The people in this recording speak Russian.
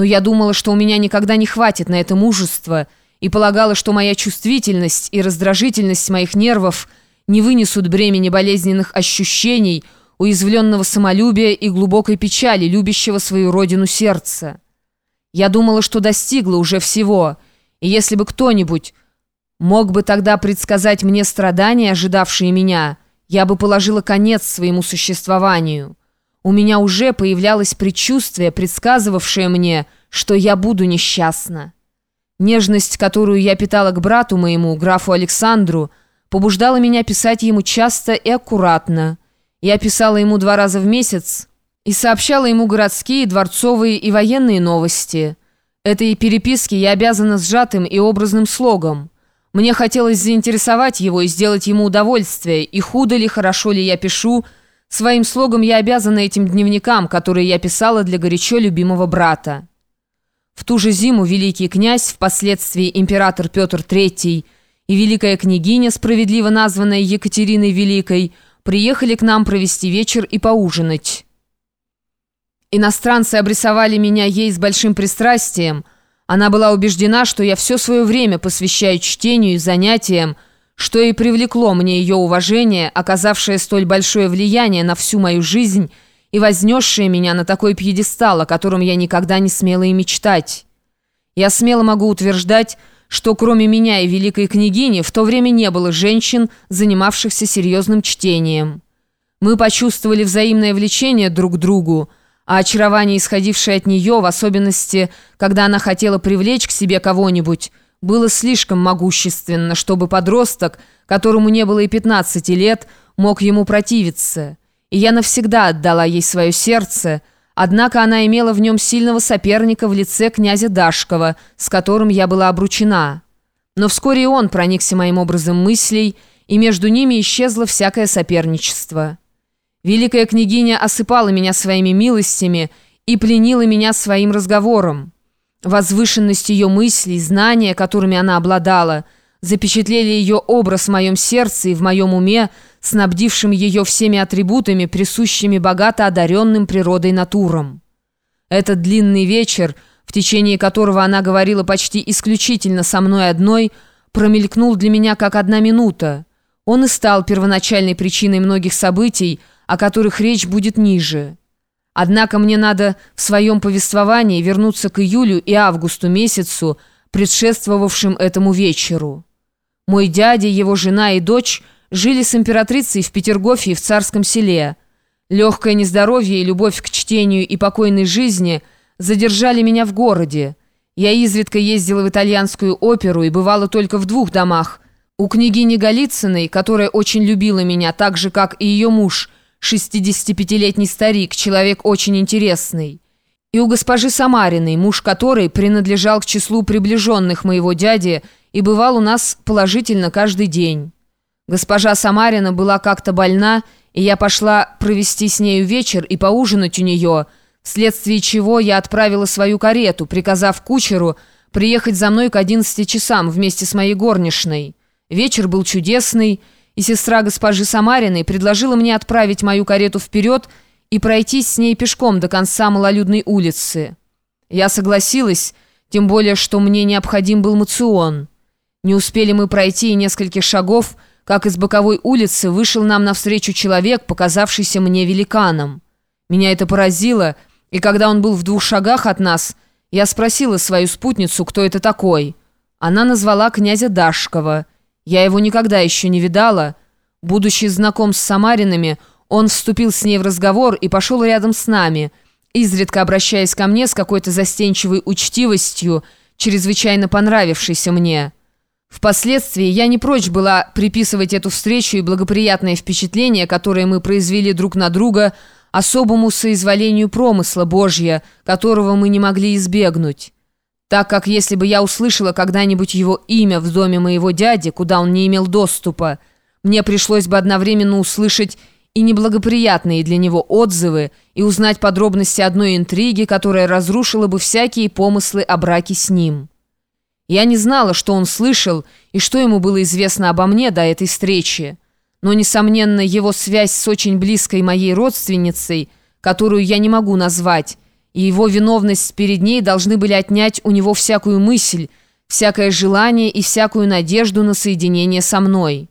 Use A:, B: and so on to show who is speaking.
A: Но я думала, что у меня никогда не хватит на это мужества, и полагала, что моя чувствительность и раздражительность моих нервов не вынесут бремени болезненных ощущений, уязвленного самолюбия и глубокой печали, любящего свою родину сердца. Я думала, что достигла уже всего, и если бы кто-нибудь мог бы тогда предсказать мне страдания, ожидавшие меня, я бы положила конец своему существованию. У меня уже появлялось предчувствие, предсказывавшее мне, что я буду несчастна. Нежность, которую я питала к брату моему, графу Александру, побуждала меня писать ему часто и аккуратно. Я писала ему два раза в месяц и сообщала ему городские, дворцовые и военные новости. Этой переписке я обязана сжатым и образным слогом. Мне хотелось заинтересовать его и сделать ему удовольствие, и худо ли, хорошо ли я пишу – Своим слогом я обязана этим дневникам, которые я писала для горячо любимого брата. В ту же зиму великий князь, впоследствии император Петр III и великая княгиня, справедливо названная Екатериной Великой, приехали к нам провести вечер и поужинать. Иностранцы обрисовали меня ей с большим пристрастием. Она была убеждена, что я все свое время посвящаю чтению и занятиям, что и привлекло мне ее уважение, оказавшее столь большое влияние на всю мою жизнь и вознесшее меня на такой пьедестал, о котором я никогда не смела и мечтать. Я смело могу утверждать, что кроме меня и великой княгини в то время не было женщин, занимавшихся серьезным чтением. Мы почувствовали взаимное влечение друг к другу, а очарование, исходившее от нее, в особенности, когда она хотела привлечь к себе кого-нибудь, было слишком могущественно, чтобы подросток, которому не было и 15 лет, мог ему противиться. И я навсегда отдала ей свое сердце, однако она имела в нем сильного соперника в лице князя Дашкова, с которым я была обручена. Но вскоре и он проникся моим образом мыслей, и между ними исчезло всякое соперничество. Великая княгиня осыпала меня своими милостями и пленила меня своим разговором. Возвышенность ее мыслей, знания, которыми она обладала, запечатлели ее образ в моем сердце и в моем уме, снабдившим ее всеми атрибутами, присущими богато одаренным природой натурам. Этот длинный вечер, в течение которого она говорила почти исключительно со мной одной, промелькнул для меня как одна минута. Он и стал первоначальной причиной многих событий, о которых речь будет ниже. Однако мне надо в своем повествовании вернуться к июлю и августу месяцу, предшествовавшим этому вечеру. Мой дядя, его жена и дочь жили с императрицей в Петергофе и в Царском селе. Легкое нездоровье и любовь к чтению и покойной жизни задержали меня в городе. Я изредка ездила в итальянскую оперу и бывала только в двух домах. У княгини Голицыной, которая очень любила меня, так же, как и ее муж – 65-летний старик, человек очень интересный. И у госпожи Самариной, муж которой принадлежал к числу приближенных моего дяди и бывал у нас положительно каждый день. Госпожа Самарина была как-то больна, и я пошла провести с нею вечер и поужинать у нее, вследствие чего я отправила свою карету, приказав кучеру приехать за мной к 11 часам вместе с моей горничной. Вечер был чудесный, и сестра госпожи Самариной предложила мне отправить мою карету вперед и пройтись с ней пешком до конца малолюдной улицы. Я согласилась, тем более, что мне необходим был мацион. Не успели мы пройти и нескольких шагов, как из боковой улицы вышел нам навстречу человек, показавшийся мне великаном. Меня это поразило, и когда он был в двух шагах от нас, я спросила свою спутницу, кто это такой. Она назвала князя Дашкова – я его никогда еще не видала. Будучи знаком с Самаринами, он вступил с ней в разговор и пошел рядом с нами, изредка обращаясь ко мне с какой-то застенчивой учтивостью, чрезвычайно понравившейся мне. Впоследствии я не прочь была приписывать эту встречу и благоприятное впечатление, которое мы произвели друг на друга, особому соизволению промысла Божья, которого мы не могли избегнуть так как если бы я услышала когда-нибудь его имя в доме моего дяди, куда он не имел доступа, мне пришлось бы одновременно услышать и неблагоприятные для него отзывы и узнать подробности одной интриги, которая разрушила бы всякие помыслы о браке с ним. Я не знала, что он слышал и что ему было известно обо мне до этой встречи, но, несомненно, его связь с очень близкой моей родственницей, которую я не могу назвать, и его виновность перед ней должны были отнять у него всякую мысль, всякое желание и всякую надежду на соединение со мной».